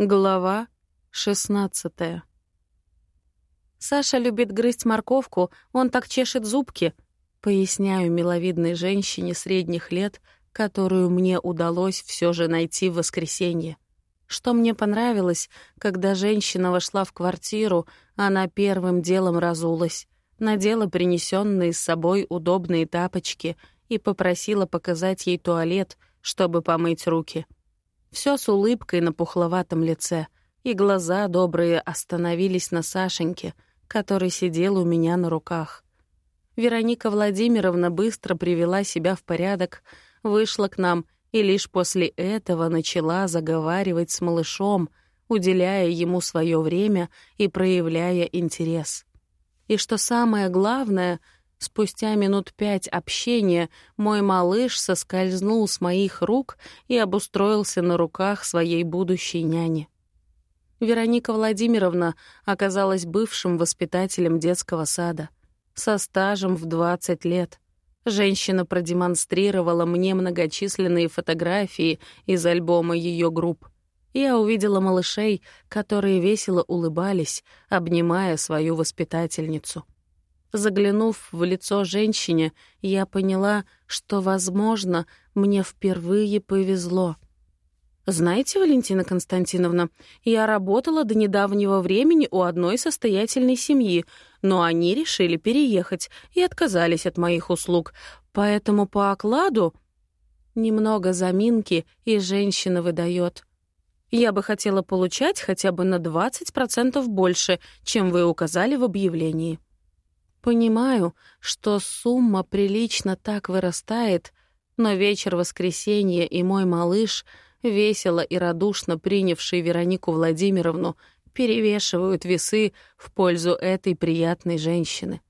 Глава шестнадцатая. «Саша любит грызть морковку, он так чешет зубки», — поясняю миловидной женщине средних лет, которую мне удалось все же найти в воскресенье. Что мне понравилось, когда женщина вошла в квартиру, она первым делом разулась, надела принесенные с собой удобные тапочки и попросила показать ей туалет, чтобы помыть руки — все с улыбкой на пухловатом лице, и глаза добрые остановились на Сашеньке, который сидел у меня на руках. Вероника Владимировна быстро привела себя в порядок, вышла к нам и лишь после этого начала заговаривать с малышом, уделяя ему свое время и проявляя интерес. И что самое главное — Спустя минут пять общения мой малыш соскользнул с моих рук и обустроился на руках своей будущей няни. Вероника Владимировна оказалась бывшим воспитателем детского сада, со стажем в 20 лет. Женщина продемонстрировала мне многочисленные фотографии из альбома ее групп. Я увидела малышей, которые весело улыбались, обнимая свою воспитательницу. Заглянув в лицо женщине, я поняла, что, возможно, мне впервые повезло. «Знаете, Валентина Константиновна, я работала до недавнего времени у одной состоятельной семьи, но они решили переехать и отказались от моих услуг, поэтому по окладу...» Немного заминки, и женщина выдает. «Я бы хотела получать хотя бы на 20% больше, чем вы указали в объявлении». Понимаю, что сумма прилично так вырастает, но вечер воскресенья и мой малыш, весело и радушно принявший Веронику Владимировну, перевешивают весы в пользу этой приятной женщины.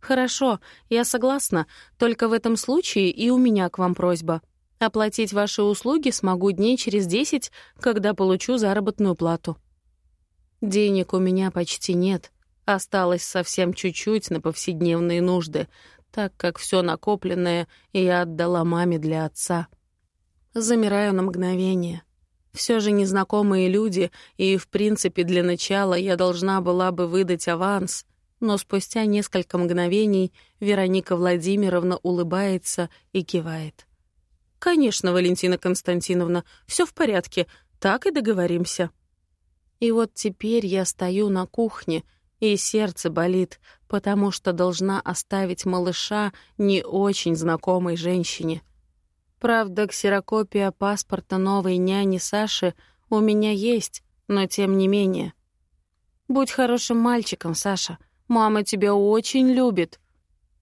«Хорошо, я согласна, только в этом случае и у меня к вам просьба. Оплатить ваши услуги смогу дней через десять, когда получу заработную плату». Денег у меня почти нет, Осталось совсем чуть-чуть на повседневные нужды, так как все накопленное я отдала маме для отца. Замираю на мгновение. Все же незнакомые люди, и, в принципе, для начала я должна была бы выдать аванс, но спустя несколько мгновений Вероника Владимировна улыбается и кивает. «Конечно, Валентина Константиновна, все в порядке, так и договоримся». И вот теперь я стою на кухне — и сердце болит, потому что должна оставить малыша не очень знакомой женщине. Правда, ксерокопия паспорта новой няни Саши у меня есть, но тем не менее. «Будь хорошим мальчиком, Саша. Мама тебя очень любит».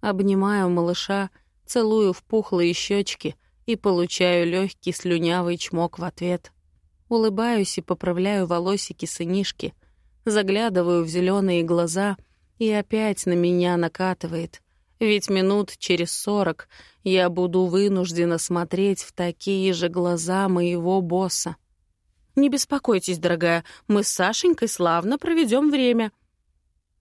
Обнимаю малыша, целую в пухлые щечки и получаю легкий слюнявый чмок в ответ. Улыбаюсь и поправляю волосики сынишки — заглядываю в зеленые глаза, и опять на меня накатывает. Ведь минут через сорок я буду вынуждена смотреть в такие же глаза моего босса. «Не беспокойтесь, дорогая, мы с Сашенькой славно проведем время»,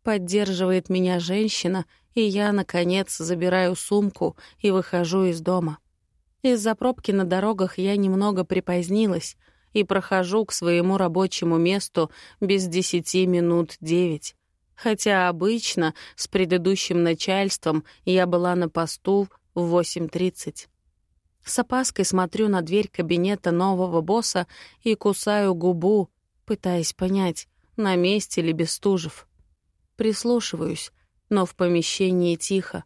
Поддерживает меня женщина, и я, наконец, забираю сумку и выхожу из дома. Из-за пробки на дорогах я немного припозднилась, и прохожу к своему рабочему месту без десяти минут девять. Хотя обычно с предыдущим начальством я была на посту в 8.30. С опаской смотрю на дверь кабинета нового босса и кусаю губу, пытаясь понять, на месте ли Бестужев. Прислушиваюсь, но в помещении тихо.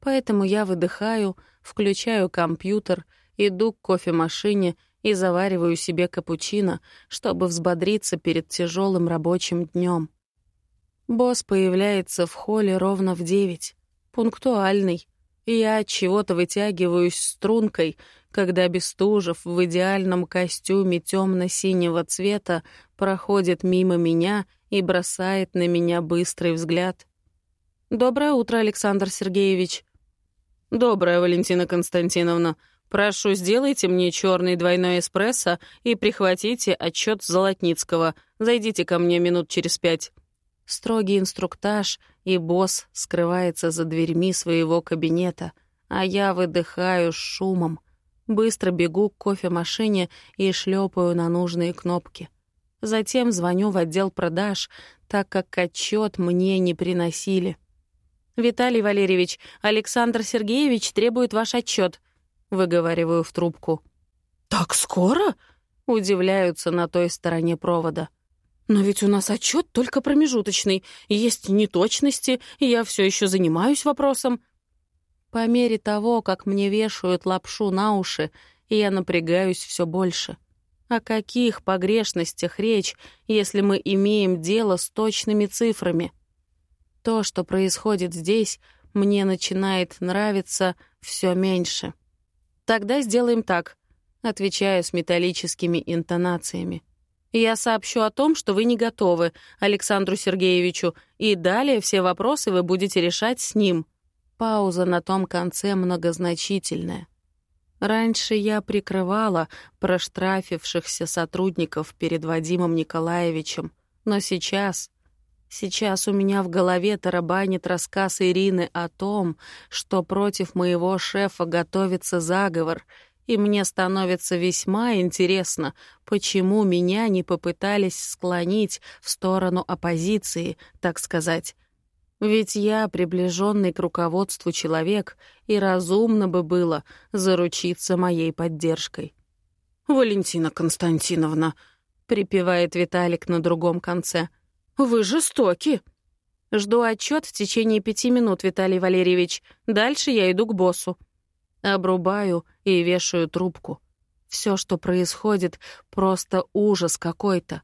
Поэтому я выдыхаю, включаю компьютер, иду к кофемашине и завариваю себе капучино, чтобы взбодриться перед тяжелым рабочим днем. Босс появляется в холле ровно в девять, пунктуальный, и я от чего-то вытягиваюсь стрункой, когда Бестужев в идеальном костюме темно-синего цвета проходит мимо меня и бросает на меня быстрый взгляд. «Доброе утро, Александр Сергеевич». «Доброе, Валентина Константиновна. Прошу, сделайте мне черный двойной эспрессо и прихватите отчет Золотницкого. Зайдите ко мне минут через пять». Строгий инструктаж, и босс скрывается за дверьми своего кабинета, а я выдыхаю с шумом. Быстро бегу к кофемашине и шлепаю на нужные кнопки. Затем звоню в отдел продаж, так как отчет мне не приносили. «Виталий Валерьевич, Александр Сергеевич требует ваш отчет, выговариваю в трубку. «Так скоро?» — удивляются на той стороне провода. «Но ведь у нас отчет только промежуточный, есть неточности, и я все еще занимаюсь вопросом». По мере того, как мне вешают лапшу на уши, я напрягаюсь все больше. О каких погрешностях речь, если мы имеем дело с точными цифрами? То, что происходит здесь, мне начинает нравиться все меньше. Тогда сделаем так, отвечаю с металлическими интонациями. Я сообщу о том, что вы не готовы Александру Сергеевичу, и далее все вопросы вы будете решать с ним. Пауза на том конце многозначительная. Раньше я прикрывала проштрафившихся сотрудников перед Вадимом Николаевичем, но сейчас... Сейчас у меня в голове тарабанит рассказ Ирины о том, что против моего шефа готовится заговор, и мне становится весьма интересно, почему меня не попытались склонить в сторону оппозиции, так сказать, ведь я приближенный к руководству человек, и разумно бы было заручиться моей поддержкой. «Валентина Константиновна», — припевает Виталик на другом конце, — «вы жестоки». Жду отчет в течение пяти минут, Виталий Валерьевич. Дальше я иду к боссу. Обрубаю и вешаю трубку. Все, что происходит, просто ужас какой-то.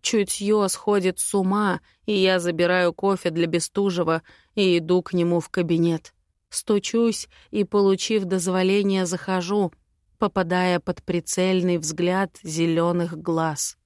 Чутье сходит с ума, и я забираю кофе для Бестужева и иду к нему в кабинет. Стучусь и, получив дозволение, захожу, попадая под прицельный взгляд зеленых глаз.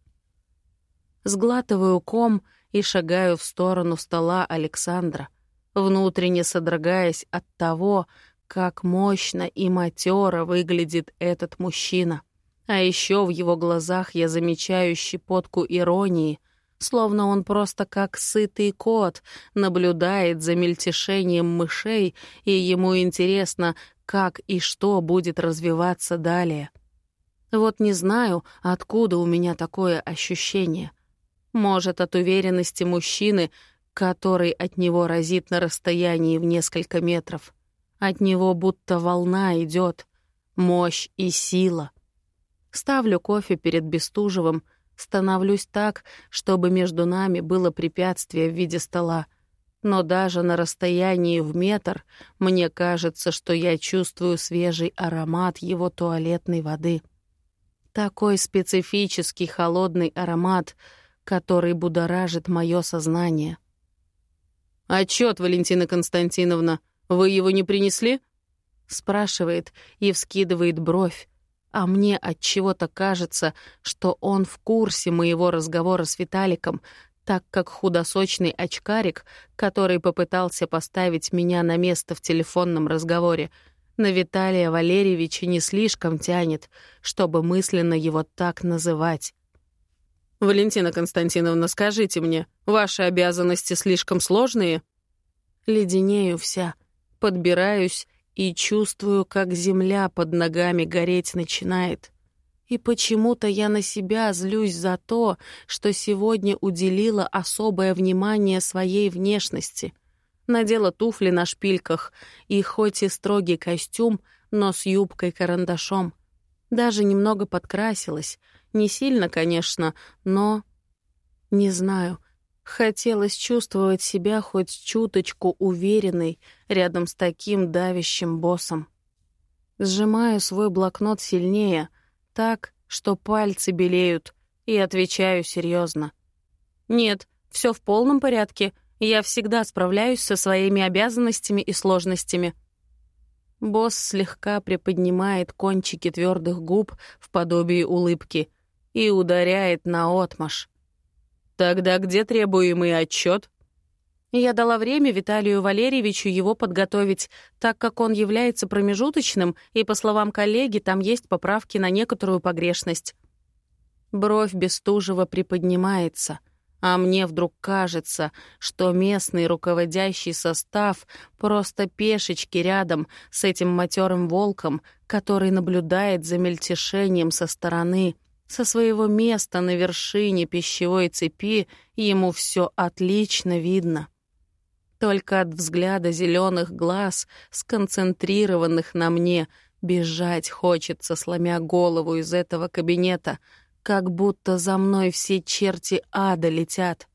Сглатываю ком и шагаю в сторону стола Александра, внутренне содрогаясь от того, как мощно и матеро выглядит этот мужчина. А еще в его глазах я замечаю щепотку иронии, словно он просто как сытый кот наблюдает за мельтешением мышей, и ему интересно, как и что будет развиваться далее. Вот не знаю, откуда у меня такое ощущение. Может, от уверенности мужчины, который от него разит на расстоянии в несколько метров. От него будто волна идет, мощь и сила — Ставлю кофе перед Бестужевым, становлюсь так, чтобы между нами было препятствие в виде стола. Но даже на расстоянии в метр мне кажется, что я чувствую свежий аромат его туалетной воды. Такой специфический холодный аромат, который будоражит мое сознание. «Отчет, Валентина Константиновна, вы его не принесли?» спрашивает и вскидывает бровь, а мне от чего-то кажется, что он в курсе моего разговора с Виталиком, так как худосочный очкарик, который попытался поставить меня на место в телефонном разговоре, на Виталия Валерьевича не слишком тянет, чтобы мысленно его так называть. «Валентина Константиновна, скажите мне, ваши обязанности слишком сложные?» Леденею вся, подбираюсь и чувствую, как земля под ногами гореть начинает. И почему-то я на себя злюсь за то, что сегодня уделила особое внимание своей внешности. Надела туфли на шпильках и хоть и строгий костюм, но с юбкой-карандашом. Даже немного подкрасилась. Не сильно, конечно, но... Не знаю, Хотелось чувствовать себя хоть чуточку уверенной рядом с таким давящим боссом. Сжимаю свой блокнот сильнее, так, что пальцы белеют, и отвечаю серьезно. «Нет, все в полном порядке. Я всегда справляюсь со своими обязанностями и сложностями». Босс слегка приподнимает кончики твердых губ в подобии улыбки и ударяет на отмаш. Тогда где требуемый отчет? Я дала время Виталию Валерьевичу его подготовить, так как он является промежуточным, и, по словам коллеги, там есть поправки на некоторую погрешность. Бровь Бестужева приподнимается, а мне вдруг кажется, что местный руководящий состав просто пешечки рядом с этим матерым волком, который наблюдает за мельтешением со стороны — Со своего места на вершине пищевой цепи ему все отлично видно. Только от взгляда зеленых глаз, сконцентрированных на мне, бежать хочется, сломя голову из этого кабинета, как будто за мной все черти ада летят.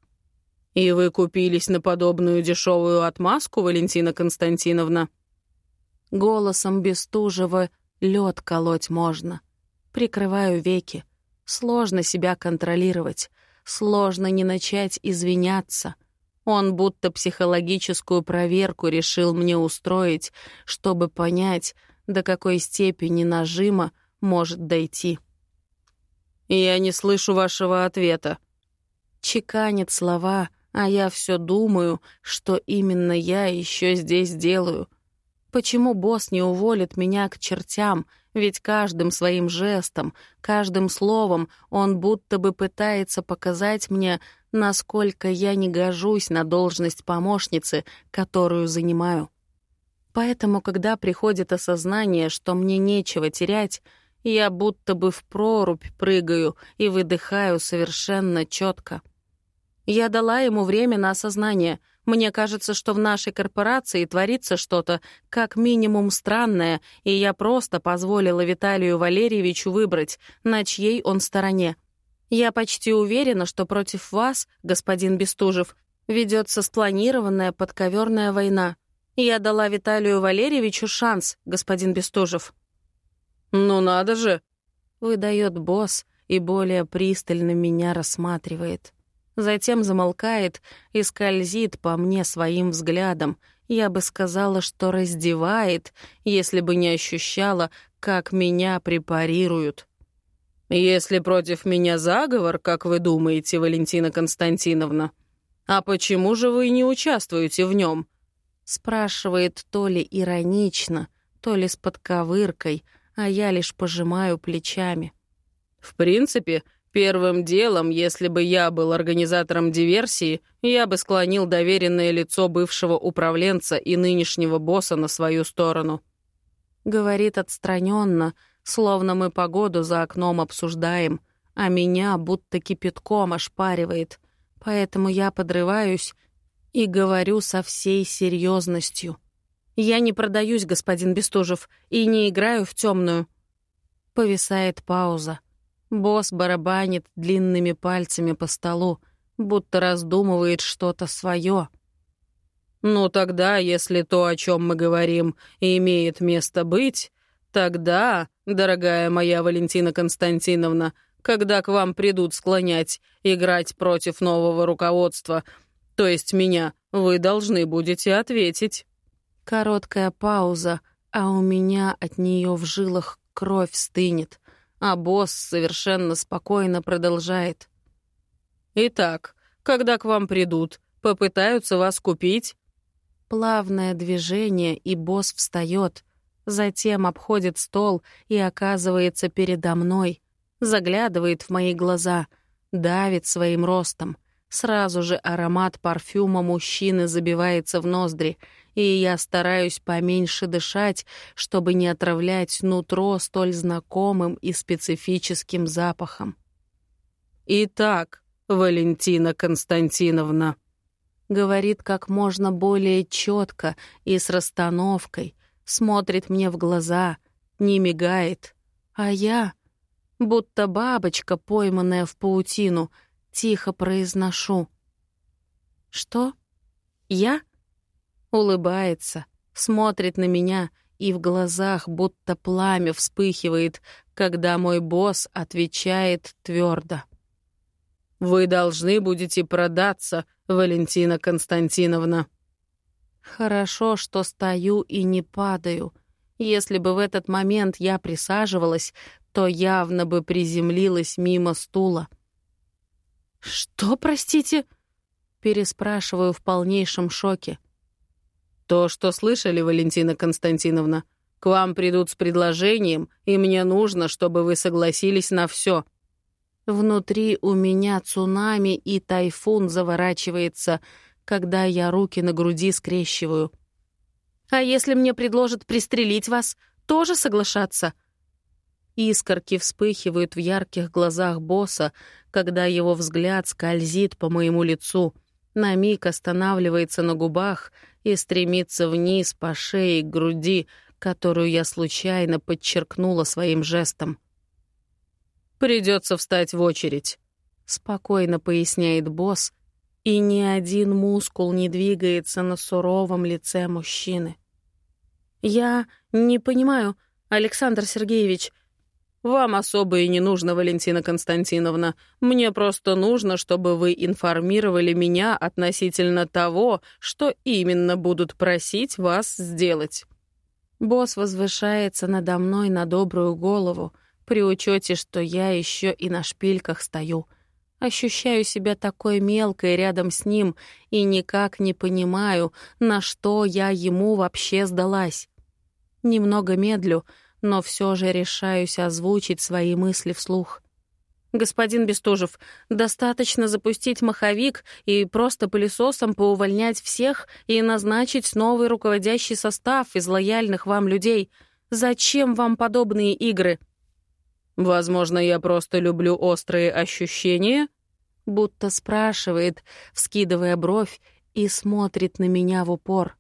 «И вы купились на подобную дешевую отмазку, Валентина Константиновна?» Голосом Бестужева лед колоть можно. Прикрываю веки. Сложно себя контролировать, сложно не начать извиняться. Он будто психологическую проверку решил мне устроить, чтобы понять, до какой степени нажима может дойти. «Я не слышу вашего ответа». Чеканит слова, а я все думаю, что именно я еще здесь делаю. Почему босс не уволит меня к чертям — ведь каждым своим жестом, каждым словом он будто бы пытается показать мне, насколько я не гожусь на должность помощницы, которую занимаю. Поэтому, когда приходит осознание, что мне нечего терять, я будто бы в прорубь прыгаю и выдыхаю совершенно четко. Я дала ему время на осознание — мне кажется, что в нашей корпорации творится что-то как минимум странное, и я просто позволила Виталию Валерьевичу выбрать, на чьей он стороне. Я почти уверена, что против вас, господин Бестужев, ведется спланированная подковерная война. Я дала Виталию Валерьевичу шанс, господин Бестужев. «Ну надо же!» — выдает босс и более пристально меня рассматривает. Затем замолкает и скользит по мне своим взглядом. Я бы сказала, что раздевает, если бы не ощущала, как меня препарируют. «Если против меня заговор, как вы думаете, Валентина Константиновна, а почему же вы не участвуете в нем? спрашивает то ли иронично, то ли с подковыркой, а я лишь пожимаю плечами. «В принципе, Первым делом, если бы я был организатором диверсии, я бы склонил доверенное лицо бывшего управленца и нынешнего босса на свою сторону. Говорит отстраненно, словно мы погоду за окном обсуждаем, а меня будто кипятком ошпаривает. Поэтому я подрываюсь и говорю со всей серьезностью. Я не продаюсь, господин Бестужев, и не играю в темную. Повисает пауза. Босс барабанит длинными пальцами по столу, будто раздумывает что-то свое. «Ну тогда, если то, о чем мы говорим, имеет место быть, тогда, дорогая моя Валентина Константиновна, когда к вам придут склонять играть против нового руководства, то есть меня, вы должны будете ответить». Короткая пауза, а у меня от нее в жилах кровь стынет а босс совершенно спокойно продолжает. «Итак, когда к вам придут, попытаются вас купить?» Плавное движение, и босс встает, затем обходит стол и оказывается передо мной, заглядывает в мои глаза, давит своим ростом. Сразу же аромат парфюма мужчины забивается в ноздри — и я стараюсь поменьше дышать, чтобы не отравлять нутро столь знакомым и специфическим запахом. «Итак, Валентина Константиновна», — говорит как можно более четко и с расстановкой, смотрит мне в глаза, не мигает, а я, будто бабочка, пойманная в паутину, тихо произношу. «Что? Я?» Улыбается, смотрит на меня, и в глазах будто пламя вспыхивает, когда мой босс отвечает твердо. «Вы должны будете продаться, Валентина Константиновна». Хорошо, что стою и не падаю. Если бы в этот момент я присаживалась, то явно бы приземлилась мимо стула. «Что, простите?» Переспрашиваю в полнейшем шоке. «То, что слышали, Валентина Константиновна. К вам придут с предложением, и мне нужно, чтобы вы согласились на все. Внутри у меня цунами и тайфун заворачивается, когда я руки на груди скрещиваю. «А если мне предложат пристрелить вас, тоже соглашаться?» Искорки вспыхивают в ярких глазах босса, когда его взгляд скользит по моему лицу, на миг останавливается на губах и стремится вниз по шее к груди, которую я случайно подчеркнула своим жестом. «Придется встать в очередь», — спокойно поясняет босс, и ни один мускул не двигается на суровом лице мужчины. «Я не понимаю, Александр Сергеевич», «Вам особо и не нужно, Валентина Константиновна. Мне просто нужно, чтобы вы информировали меня относительно того, что именно будут просить вас сделать». Босс возвышается надо мной на добрую голову, при учете, что я еще и на шпильках стою. Ощущаю себя такой мелкой рядом с ним и никак не понимаю, на что я ему вообще сдалась. Немного медлю — но все же решаюсь озвучить свои мысли вслух. «Господин Бестужев, достаточно запустить маховик и просто пылесосом поувольнять всех и назначить новый руководящий состав из лояльных вам людей. Зачем вам подобные игры?» «Возможно, я просто люблю острые ощущения?» Будто спрашивает, вскидывая бровь, и смотрит на меня в упор.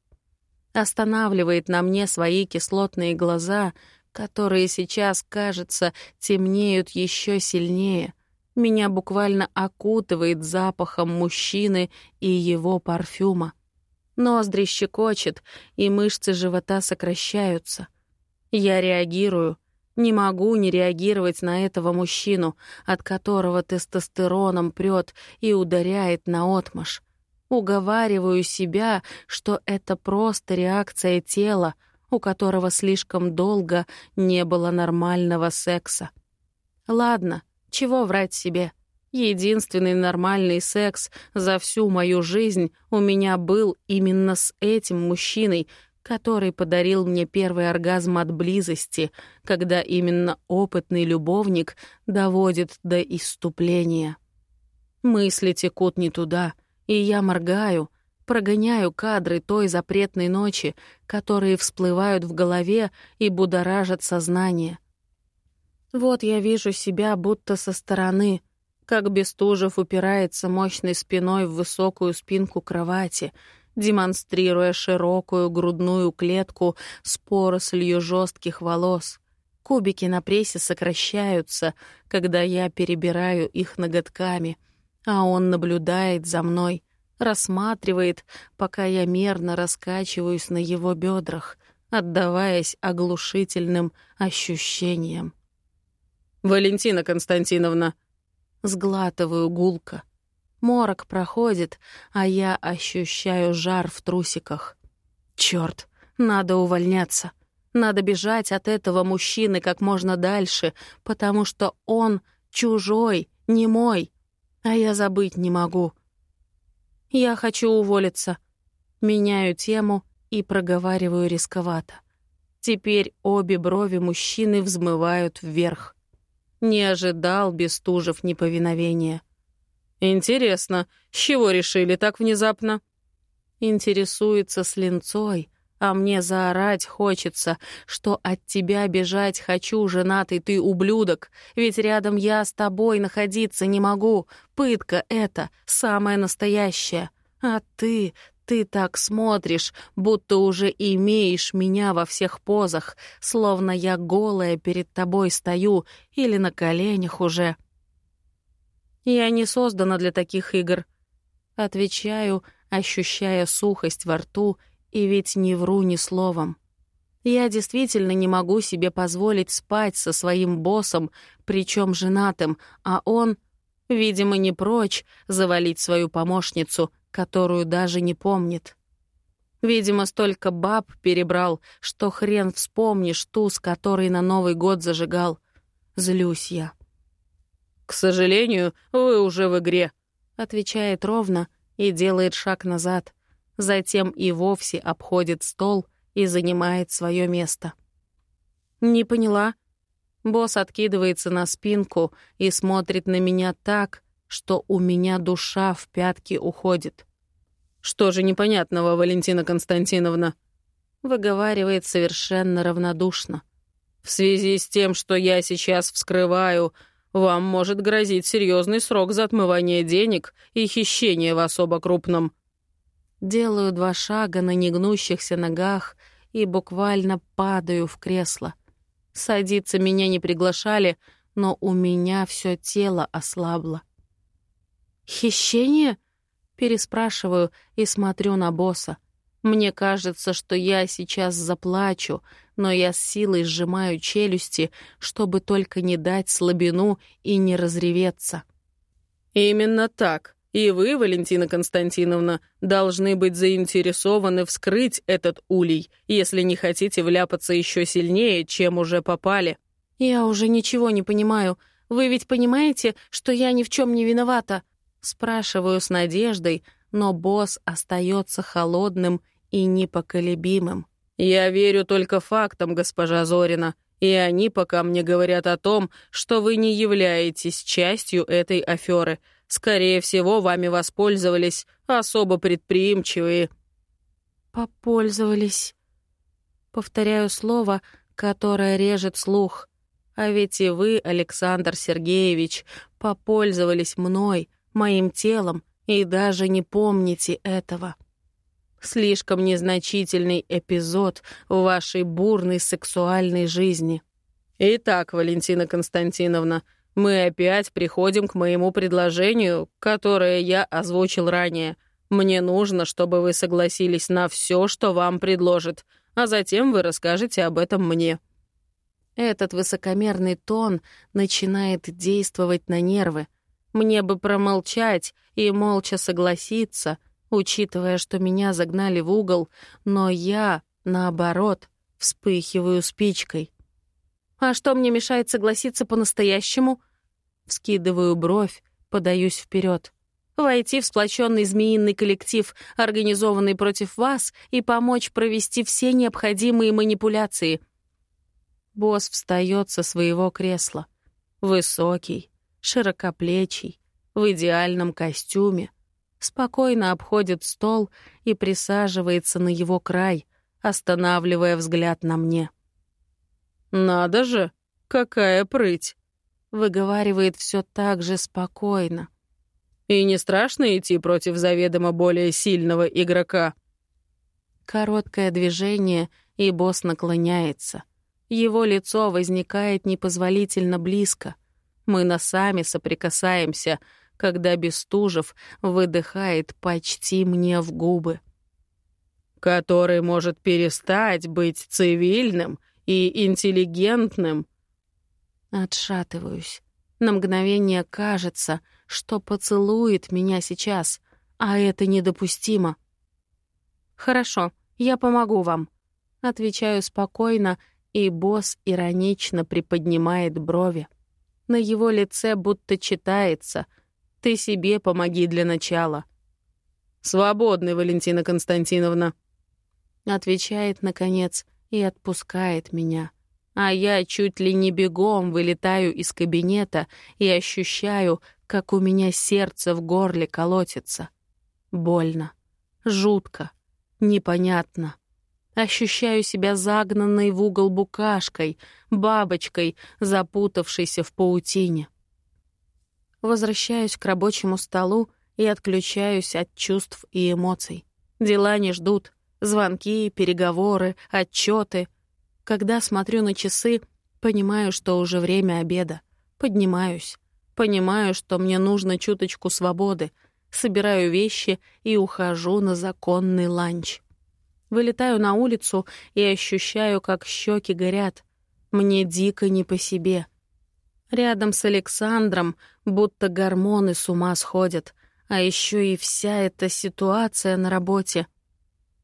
Останавливает на мне свои кислотные глаза, которые сейчас, кажется, темнеют еще сильнее. Меня буквально окутывает запахом мужчины и его парфюма. Ноздри щекочет, и мышцы живота сокращаются. Я реагирую. Не могу не реагировать на этого мужчину, от которого тестостероном прет и ударяет наотмашь. Уговариваю себя, что это просто реакция тела, у которого слишком долго не было нормального секса. Ладно, чего врать себе? Единственный нормальный секс за всю мою жизнь у меня был именно с этим мужчиной, который подарил мне первый оргазм от близости, когда именно опытный любовник доводит до иступления. Мысли текут не туда, и я моргаю, Прогоняю кадры той запретной ночи, которые всплывают в голове и будоражат сознание. Вот я вижу себя будто со стороны, как Бестужев упирается мощной спиной в высокую спинку кровати, демонстрируя широкую грудную клетку с порослью жестких волос. Кубики на прессе сокращаются, когда я перебираю их ноготками, а он наблюдает за мной — рассматривает, пока я мерно раскачиваюсь на его бедрах, отдаваясь оглушительным ощущениям. «Валентина Константиновна!» Сглатываю гулко. Морок проходит, а я ощущаю жар в трусиках. Черт, надо увольняться. Надо бежать от этого мужчины как можно дальше, потому что он чужой, не мой. А я забыть не могу — я хочу уволиться. Меняю тему и проговариваю рисковато. Теперь обе брови мужчины взмывают вверх. Не ожидал Бестужев неповиновения. «Интересно, с чего решили так внезапно?» Интересуется с линцой, а мне заорать хочется, что от тебя бежать хочу, женатый ты ублюдок, ведь рядом я с тобой находиться не могу. Пытка это, самая настоящая. А ты, ты так смотришь, будто уже имеешь меня во всех позах, словно я голая перед тобой стою или на коленях уже. Я не создана для таких игр. Отвечаю, ощущая сухость во рту и ведь не вру ни словом. Я действительно не могу себе позволить спать со своим боссом, причем женатым, а он, видимо, не прочь завалить свою помощницу, которую даже не помнит. Видимо, столько баб перебрал, что хрен вспомнишь ту, с которой на Новый год зажигал. Злюсь я. «К сожалению, вы уже в игре», — отвечает ровно и делает шаг назад — затем и вовсе обходит стол и занимает свое место. «Не поняла». Босс откидывается на спинку и смотрит на меня так, что у меня душа в пятки уходит. «Что же непонятного, Валентина Константиновна?» Выговаривает совершенно равнодушно. В связи с тем, что я сейчас вскрываю, вам может грозить серьезный срок за отмывание денег и хищение в особо крупном. Делаю два шага на негнущихся ногах и буквально падаю в кресло. Садиться меня не приглашали, но у меня все тело ослабло. «Хищение?» — переспрашиваю и смотрю на босса. Мне кажется, что я сейчас заплачу, но я с силой сжимаю челюсти, чтобы только не дать слабину и не разреветься. «Именно так. И вы, Валентина Константиновна, должны быть заинтересованы вскрыть этот улей, если не хотите вляпаться еще сильнее, чем уже попали». «Я уже ничего не понимаю. Вы ведь понимаете, что я ни в чем не виновата?» Спрашиваю с надеждой, но босс остается холодным и непоколебимым. «Я верю только фактам, госпожа Зорина, и они пока мне говорят о том, что вы не являетесь частью этой аферы. Скорее всего, вами воспользовались особо предприимчивые». «Попользовались». Повторяю слово, которое режет слух. А ведь и вы, Александр Сергеевич, попользовались мной, моим телом, и даже не помните этого. Слишком незначительный эпизод в вашей бурной сексуальной жизни. Итак, Валентина Константиновна, мы опять приходим к моему предложению, которое я озвучил ранее. Мне нужно, чтобы вы согласились на все, что вам предложат, а затем вы расскажете об этом мне. Этот высокомерный тон начинает действовать на нервы. Мне бы промолчать и молча согласиться — учитывая, что меня загнали в угол, но я, наоборот, вспыхиваю спичкой. «А что мне мешает согласиться по-настоящему?» Вскидываю бровь, подаюсь вперед. Войти в сплоченный змеиный коллектив, организованный против вас, и помочь провести все необходимые манипуляции. Босс встает со своего кресла. Высокий, широкоплечий, в идеальном костюме, спокойно обходит стол и присаживается на его край, останавливая взгляд на мне. «Надо же, какая прыть!» — выговаривает все так же спокойно. «И не страшно идти против заведомо более сильного игрока?» Короткое движение, и босс наклоняется. Его лицо возникает непозволительно близко. Мы носами соприкасаемся — когда Бестужев выдыхает почти мне в губы. «Который может перестать быть цивильным и интеллигентным». Отшатываюсь. На мгновение кажется, что поцелует меня сейчас, а это недопустимо. «Хорошо, я помогу вам», — отвечаю спокойно, и босс иронично приподнимает брови. На его лице будто читается — ты себе помоги для начала». «Свободны, Валентина Константиновна», — отвечает, наконец, и отпускает меня. А я чуть ли не бегом вылетаю из кабинета и ощущаю, как у меня сердце в горле колотится. Больно, жутко, непонятно. Ощущаю себя загнанной в угол букашкой, бабочкой, запутавшейся в паутине. Возвращаюсь к рабочему столу и отключаюсь от чувств и эмоций. Дела не ждут. Звонки, переговоры, отчеты. Когда смотрю на часы, понимаю, что уже время обеда. Поднимаюсь. Понимаю, что мне нужно чуточку свободы. Собираю вещи и ухожу на законный ланч. Вылетаю на улицу и ощущаю, как щеки горят. Мне дико не по себе — Рядом с Александром будто гормоны с ума сходят, а еще и вся эта ситуация на работе.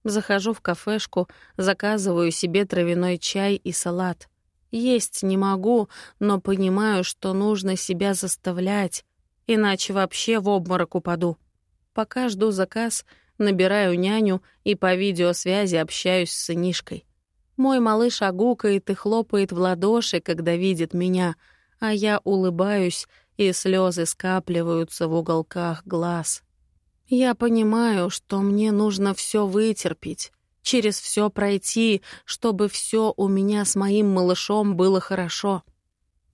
Захожу в кафешку, заказываю себе травяной чай и салат. Есть не могу, но понимаю, что нужно себя заставлять, иначе вообще в обморок упаду. Пока жду заказ, набираю няню и по видеосвязи общаюсь с сынишкой. Мой малыш огукает и хлопает в ладоши, когда видит меня — а я улыбаюсь, и слезы скапливаются в уголках глаз. Я понимаю, что мне нужно все вытерпеть, через все пройти, чтобы все у меня с моим малышом было хорошо.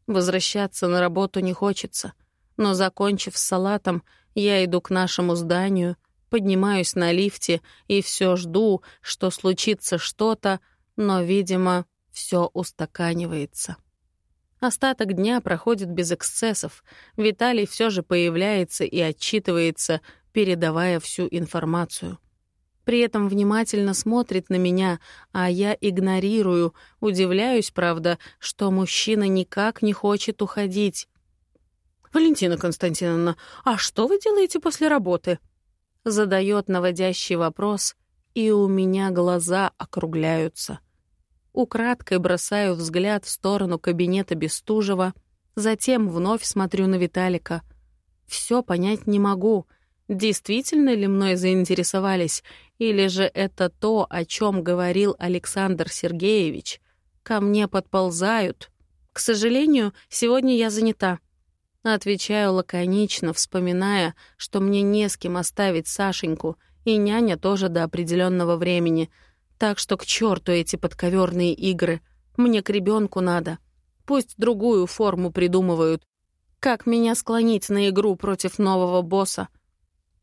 Возвращаться на работу не хочется, но, закончив с салатом, я иду к нашему зданию, поднимаюсь на лифте и все жду, что случится что-то, но, видимо, все устаканивается. Остаток дня проходит без эксцессов. Виталий все же появляется и отчитывается, передавая всю информацию. При этом внимательно смотрит на меня, а я игнорирую, удивляюсь, правда, что мужчина никак не хочет уходить. «Валентина Константиновна, а что вы делаете после работы?» Задает наводящий вопрос, и у меня глаза округляются. Украдкой бросаю взгляд в сторону кабинета Бестужева, затем вновь смотрю на Виталика. Все понять не могу, действительно ли мной заинтересовались, или же это то, о чем говорил Александр Сергеевич. Ко мне подползают. К сожалению, сегодня я занята. Отвечаю лаконично, вспоминая, что мне не с кем оставить Сашеньку, и няня тоже до определенного времени. Так что к черту эти подковерные игры. Мне к ребенку надо. Пусть другую форму придумывают. Как меня склонить на игру против нового босса?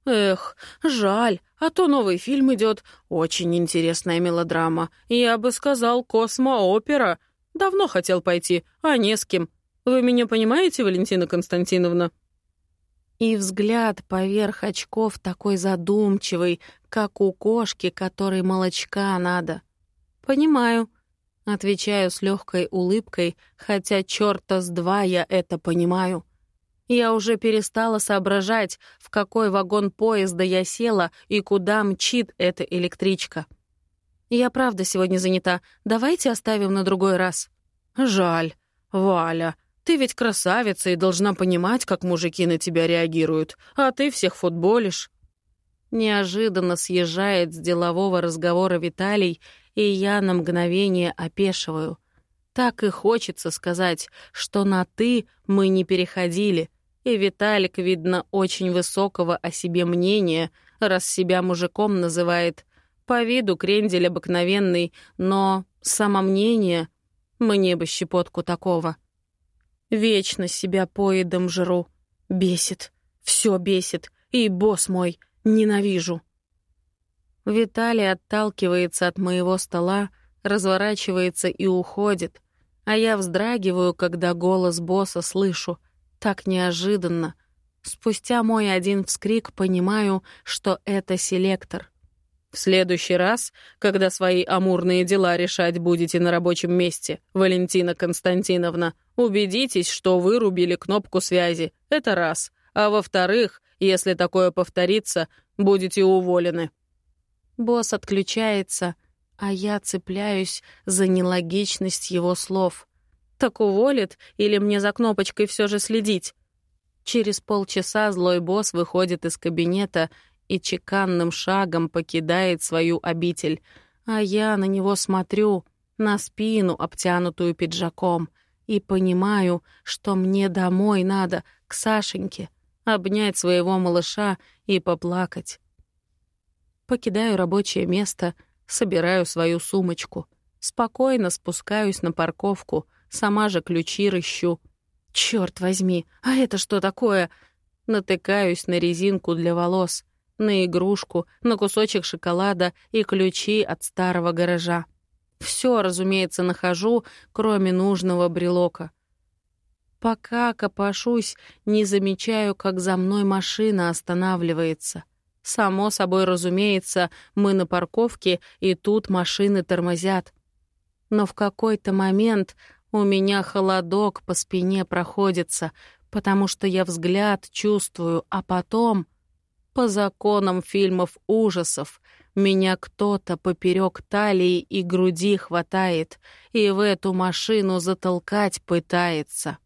Эх, жаль, а то новый фильм идет. Очень интересная мелодрама. Я бы сказал, космоопера. Давно хотел пойти, а не с кем. Вы меня понимаете, Валентина Константиновна?» И взгляд поверх очков такой задумчивый, как у кошки, которой молочка надо. «Понимаю», — отвечаю с легкой улыбкой, хотя черта с два я это понимаю. Я уже перестала соображать, в какой вагон поезда я села и куда мчит эта электричка. Я правда сегодня занята. Давайте оставим на другой раз. Жаль. Валя, ты ведь красавица и должна понимать, как мужики на тебя реагируют, а ты всех футболишь». Неожиданно съезжает с делового разговора Виталий, и я на мгновение опешиваю. Так и хочется сказать, что на «ты» мы не переходили, и Виталик, видно, очень высокого о себе мнения, раз себя мужиком называет. По виду крендель обыкновенный, но самомнение... Мне бы щепотку такого. Вечно себя поедом жру. Бесит. Все бесит. И босс мой. Ненавижу. Виталий отталкивается от моего стола, разворачивается и уходит. А я вздрагиваю, когда голос босса слышу. Так неожиданно. Спустя мой один вскрик понимаю, что это селектор. В следующий раз, когда свои амурные дела решать будете на рабочем месте, Валентина Константиновна, убедитесь, что вырубили кнопку связи. Это раз. А во-вторых, если такое повторится, будете уволены. Босс отключается, а я цепляюсь за нелогичность его слов. Так уволит или мне за кнопочкой все же следить? Через полчаса злой босс выходит из кабинета и чеканным шагом покидает свою обитель, а я на него смотрю, на спину, обтянутую пиджаком, и понимаю, что мне домой надо, к Сашеньке, обнять своего малыша и поплакать. Покидаю рабочее место, собираю свою сумочку, спокойно спускаюсь на парковку, сама же ключи рыщу. Черт возьми, а это что такое? Натыкаюсь на резинку для волос — на игрушку, на кусочек шоколада и ключи от старого гаража. Все, разумеется, нахожу, кроме нужного брелока. Пока копошусь, не замечаю, как за мной машина останавливается. Само собой разумеется, мы на парковке, и тут машины тормозят. Но в какой-то момент у меня холодок по спине проходится, потому что я взгляд чувствую, а потом по законам фильмов ужасов меня кто-то поперек талии и груди хватает и в эту машину затолкать пытается.